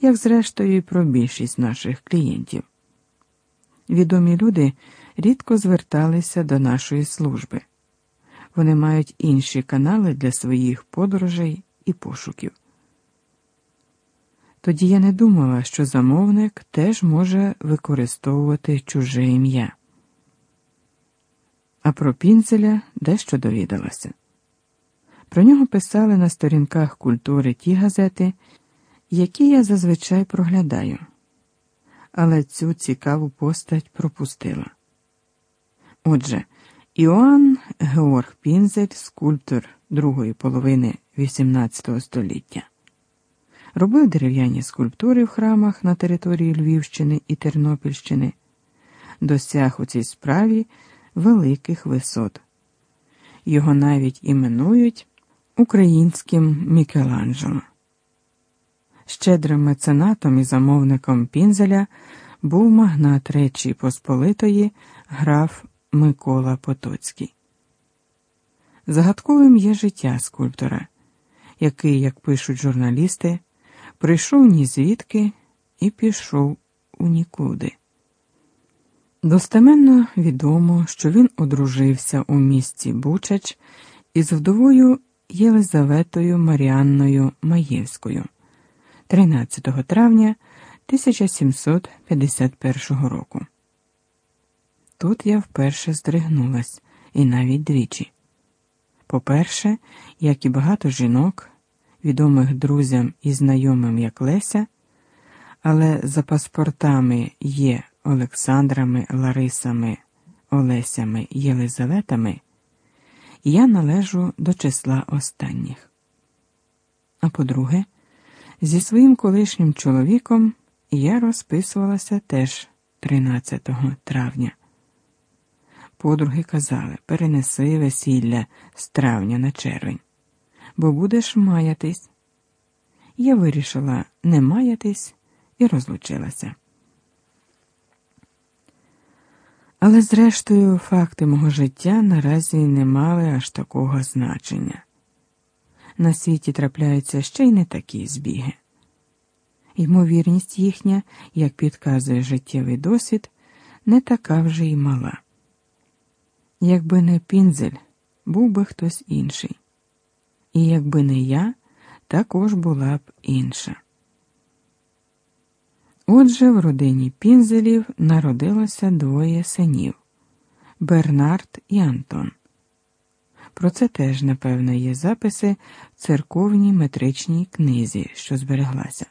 як зрештою і про більшість наших клієнтів. Відомі люди рідко зверталися до нашої служби. Вони мають інші канали для своїх подорожей і пошуків. Тоді я не думала, що замовник теж може використовувати чуже ім'я. А про пінцеля дещо довідалася. Про нього писали на сторінках культури ті газети, які я зазвичай проглядаю, але цю цікаву постать пропустила. Отже, Іоанн Георг Пінзель, скульптор другої половини XVIII століття, робив дерев'яні скульптури в храмах на території Львівщини і Тернопільщини, досяг у цій справі великих висот. Його навіть іменують українським Мікеланджело. Щедрим меценатом і замовником Пінзеля був магнат Речі Посполитої граф Микола Потоцький. Загадковим є життя скульптора, який, як пишуть журналісти, прийшов ні звідки і пішов у нікуди. Достеменно відомо, що він одружився у місті Бучач із вдовою Єлизаветою Маріанною Маєвською 13 травня 1751 року. Тут я вперше здригнулась і навіть двічі. По-перше, як і багато жінок, відомих друзям і знайомим як Леся, але за паспортами є Олександрами, Ларисами, Олесями Єлизаветами, я належу до числа останніх. А по-друге, зі своїм колишнім чоловіком я розписувалася теж 13 травня. Подруги казали, перенеси весілля з травня на червень, бо будеш маятись. Я вирішила не маятись і розлучилася. Але, зрештою, факти мого життя наразі не мали аж такого значення. На світі трапляються ще й не такі збіги. Ймовірність їхня, як підказує життєвий досвід, не така вже й мала. Якби не пінзель, був би хтось інший. І якби не я, також була б інша. Отже, в родині пінзелів народилося двоє синів Бернард і Антон. Про це теж, напевно, є записи в церковній метричній книзі, що збереглася.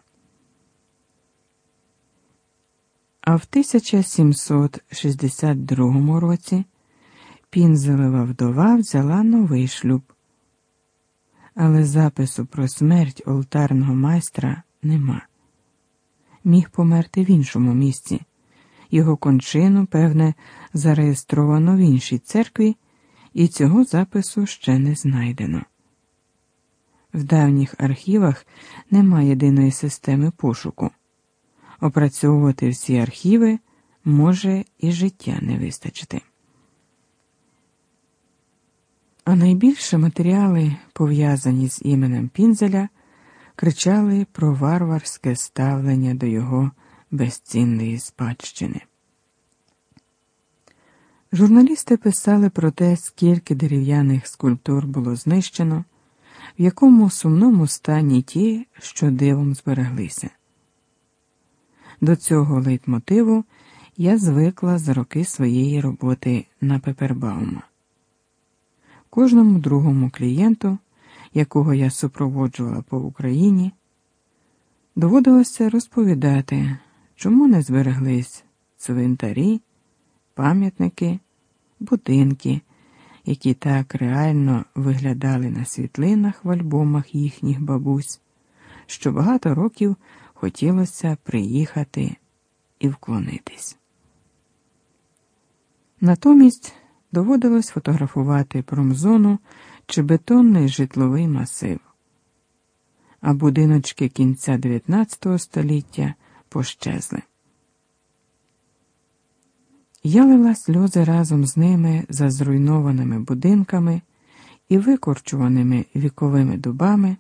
А в 1762 році Пінзелева вдова взяла новий шлюб. Але запису про смерть олтарного майстра нема. Міг померти в іншому місці. Його кончину, певне, зареєстровано в іншій церкві, і цього запису ще не знайдено. В давніх архівах нема єдиної системи пошуку. Опрацьовувати всі архіви може і життя не вистачити. А найбільше матеріали, пов'язані з іменем Пінзеля, кричали про варварське ставлення до його безцінної спадщини. Журналісти писали про те, скільки дерев'яних скульптур було знищено, в якому сумному стані ті, що дивом збереглися. До цього лейтмотиву я звикла за роки своєї роботи на Пепербаума. Кожному другому клієнту, якого я супроводжувала по Україні, доводилося розповідати, чому не збереглись цвинтарі, пам'ятники, будинки, які так реально виглядали на світлинах в альбомах їхніх бабусь, що багато років хотілося приїхати і вклонитись. Натомість доводилось фотографувати промзону чи бетонний житловий масив, а будиночки кінця 19 століття пощезли. Я лила сльози разом з ними за зруйнованими будинками і викорчуваними віковими дубами,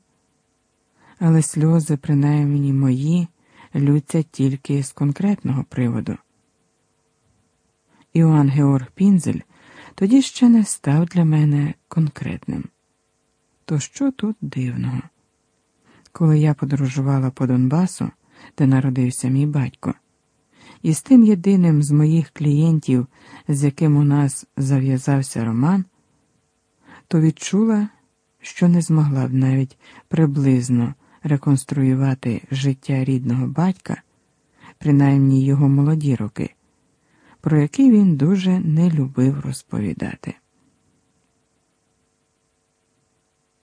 але сльози, принаймні мої, лються тільки з конкретного приводу. Іоанн Георг Пінзель тоді ще не став для мене конкретним. То що тут дивного? Коли я подорожувала по Донбасу, де народився мій батько, і з тим єдиним з моїх клієнтів, з яким у нас зав'язався роман, то відчула, що не змогла б навіть приблизно реконструювати життя рідного батька, принаймні його молоді роки, про які він дуже не любив розповідати.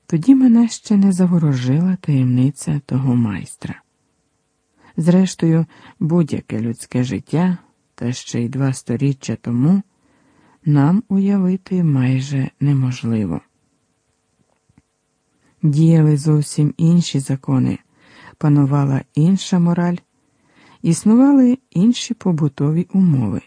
Тоді мене ще не заворожила таємниця того майстра. Зрештою, будь-яке людське життя, та ще й два сторіччя тому, нам уявити майже неможливо. Діяли зовсім інші закони, панувала інша мораль, існували інші побутові умови.